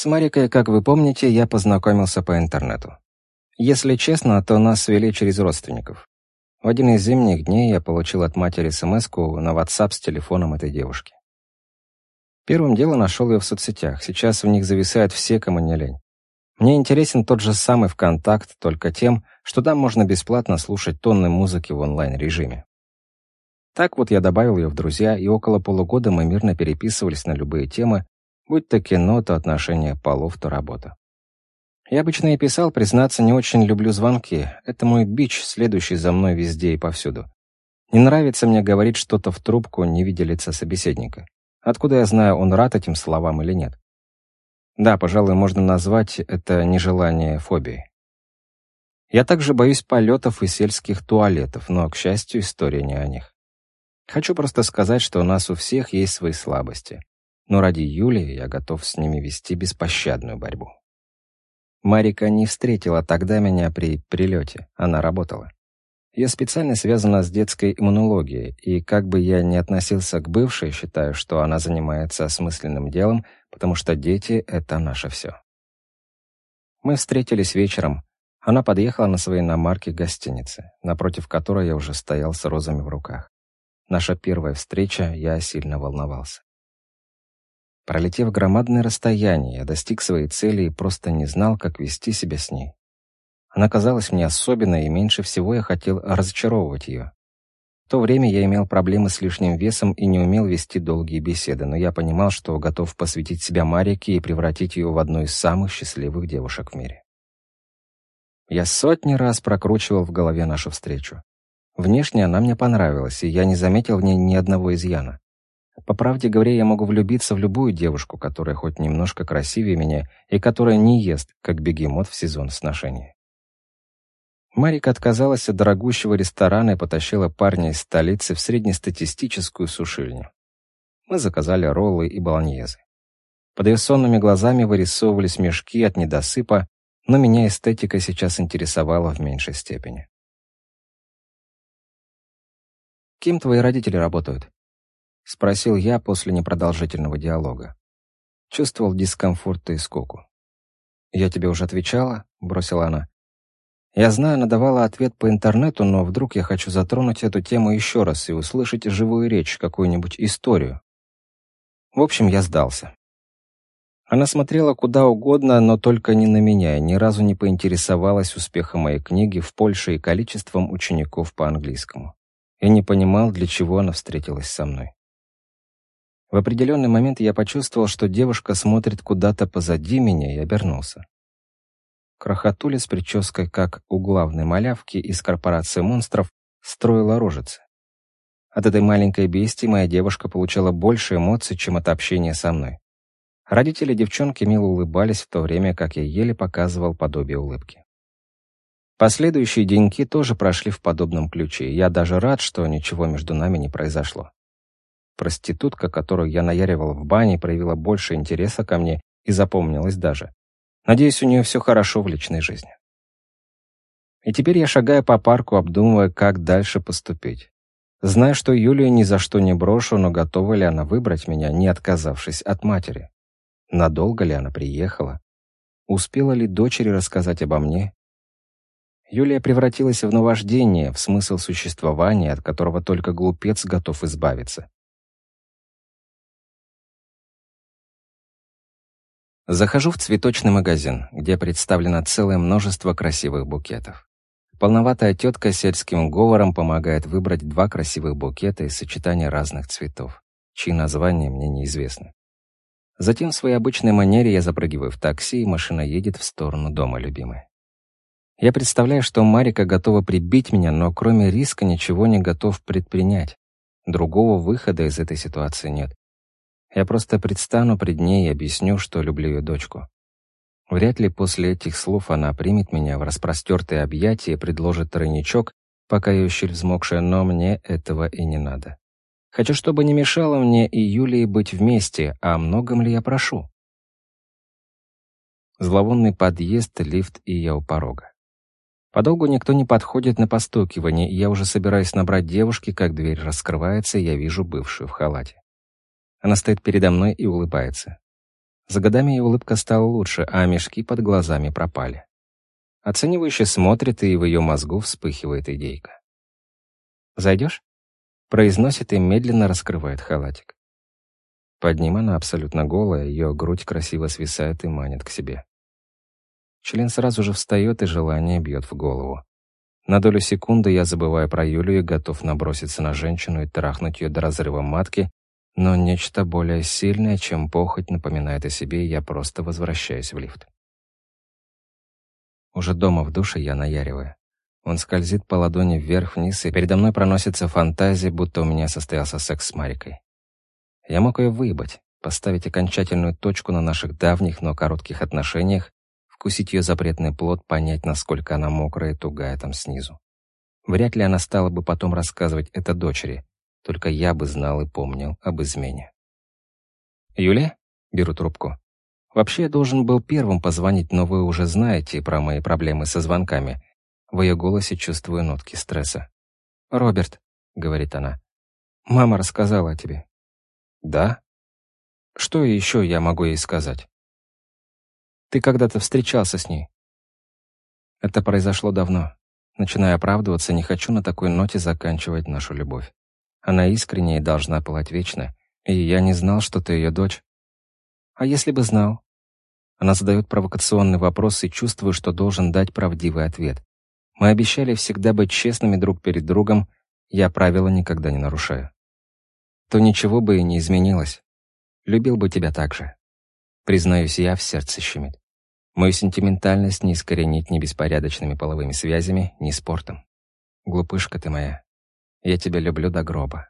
С Марикой, как вы помните, я познакомился по интернету. Если честно, то нас свели через родственников. В один из зимних дней я получил от матери смс на WhatsApp с телефоном этой девушки. Первым делом нашел ее в соцсетях. Сейчас в них зависают все, кому не лень. Мне интересен тот же самый ВКонтакт, только тем, что там можно бесплатно слушать тонны музыки в онлайн-режиме. Так вот я добавил ее в друзья, и около полугода мы мирно переписывались на любые темы, будь то кино, то отношения полов, то работа. Я обычно и писал, признаться, не очень люблю звонки. Это мой бич, следующий за мной везде и повсюду. Не нравится мне говорить что-то в трубку, не видя лица собеседника. Откуда я знаю, он рад этим словам или нет? Да, пожалуй, можно назвать это нежелание фобией. Я также боюсь полетов и сельских туалетов, но, к счастью, история не о них. Хочу просто сказать, что у нас у всех есть свои слабости. Но ради Юлии я готов с ними вести беспощадную борьбу. Марика не встретила тогда меня при прилете, она работала. Ее специальность связана с детской иммунологией, и как бы я ни относился к бывшей, считаю, что она занимается осмысленным делом, потому что дети — это наше все. Мы встретились вечером. Она подъехала на своей иномарке к гостинице, напротив которой я уже стоял с розами в руках. Наша первая встреча, я сильно волновался. Пролетев громадное расстояние, я достиг своей цели и просто не знал, как вести себя с ней. Она казалась мне особенной, и меньше всего я хотел разочаровывать ее. В то время я имел проблемы с лишним весом и не умел вести долгие беседы, но я понимал, что готов посвятить себя Марике и превратить ее в одну из самых счастливых девушек в мире. Я сотни раз прокручивал в голове нашу встречу. Внешне она мне понравилась, и я не заметил в ней ни одного изъяна. По правде говоря, я могу влюбиться в любую девушку, которая хоть немножко красивее меня и которая не ест, как бегемот в сезон сношений. Марика отказалась от дорогущего ресторана и потащила парня из столицы в среднестатистическую сушильню. Мы заказали роллы и болоньезы. Под ее сонными глазами вырисовывались мешки от недосыпа, но меня эстетика сейчас интересовала в меньшей степени. «Кем твои родители работают?» — спросил я после непродолжительного диалога. Чувствовал дискомфорт и скуку. «Я тебе уже отвечала?» — бросила она. Я знаю, она давала ответ по интернету, но вдруг я хочу затронуть эту тему еще раз и услышать живую речь, какую-нибудь историю. В общем, я сдался. Она смотрела куда угодно, но только не на меня, и ни разу не поинтересовалась успехом моей книги в Польше и количеством учеников по английскому. Я не понимал, для чего она встретилась со мной. В определенный момент я почувствовал, что девушка смотрит куда-то позади меня и обернулся. Крохотуля с прической, как у главной малявки из корпорации монстров, строила рожицы. От этой маленькой бестии моя девушка получала больше эмоций, чем от общения со мной. Родители девчонки мило улыбались в то время, как я еле показывал подобие улыбки. Последующие деньки тоже прошли в подобном ключе, я даже рад, что ничего между нами не произошло. Проститутка, которую я наяривал в бане, проявила больше интереса ко мне и запомнилась даже. Надеюсь, у нее все хорошо в личной жизни. И теперь я шагаю по парку, обдумывая, как дальше поступить. Зная, что Юлию ни за что не брошу, но готова ли она выбрать меня, не отказавшись от матери? Надолго ли она приехала? Успела ли дочери рассказать обо мне? Юлия превратилась в наваждение, в смысл существования, от которого только глупец готов избавиться. Захожу в цветочный магазин, где представлено целое множество красивых букетов. Полноватая тетка сельским говором помогает выбрать два красивых букета из сочетания разных цветов, чьи названия мне неизвестны. Затем в своей обычной манере я запрыгиваю в такси, и машина едет в сторону дома любимой. Я представляю, что Марика готова прибить меня, но кроме риска ничего не готов предпринять. Другого выхода из этой ситуации нет. Я просто предстану пред ней и объясню, что люблю ее дочку. Вряд ли после этих слов она примет меня в распростертые объятия и предложит тройничок, пока ее щель взмокшая, но мне этого и не надо. Хочу, чтобы не мешало мне и Юлии быть вместе, а о многом ли я прошу? Зловонный подъезд, лифт и я у порога. Подолгу никто не подходит на постукивание, и я уже собираюсь набрать девушки, как дверь раскрывается, и я вижу бывшую в халате. Она стоит передо мной и улыбается. За годами ее улыбка стала лучше, а мешки под глазами пропали. Оценивающе смотрит, и в ее мозгу вспыхивает идейка. «Зайдешь?» Произносит и медленно раскрывает халатик. Под ним она абсолютно голая, ее грудь красиво свисает и манит к себе. Член сразу же встает, и желание бьет в голову. На долю секунды я забываю про Юлю и готов наброситься на женщину и трахнуть ее до разрыва матки, но нечто более сильное, чем похоть, напоминает о себе, и я просто возвращаюсь в лифт. Уже дома в душе я наяриваю. Он скользит по ладони вверх-вниз, и передо мной проносится фантазия, будто у меня состоялся секс с Марикой. Я мог ее выебать, поставить окончательную точку на наших давних, но коротких отношениях, вкусить ее запретный плод, понять, насколько она мокрая и тугая там снизу. Вряд ли она стала бы потом рассказывать это дочери, только я бы знал и помнил об измене. «Юлия?» — беру трубку. «Вообще я должен был первым позвонить, но вы уже знаете про мои проблемы со звонками». В ее голосе чувствую нотки стресса. «Роберт», — говорит она, — «мама рассказала о тебе». «Да?» «Что еще я могу ей сказать?» «Ты когда-то встречался с ней». Это произошло давно. Начиная оправдываться, не хочу на такой ноте заканчивать нашу любовь. Она искренне и должна пылать вечно. И я не знал, что ты ее дочь. А если бы знал? Она задает провокационный вопрос и чувствую, что должен дать правдивый ответ. Мы обещали всегда быть честными друг перед другом, я правила никогда не нарушаю. То ничего бы и не изменилось. Любил бы тебя так же. Признаюсь, я в сердце щемит. Мою сентиментальность не искоренить ни беспорядочными половыми связями, ни спортом. Глупышка ты моя. Я тебя люблю до гроба.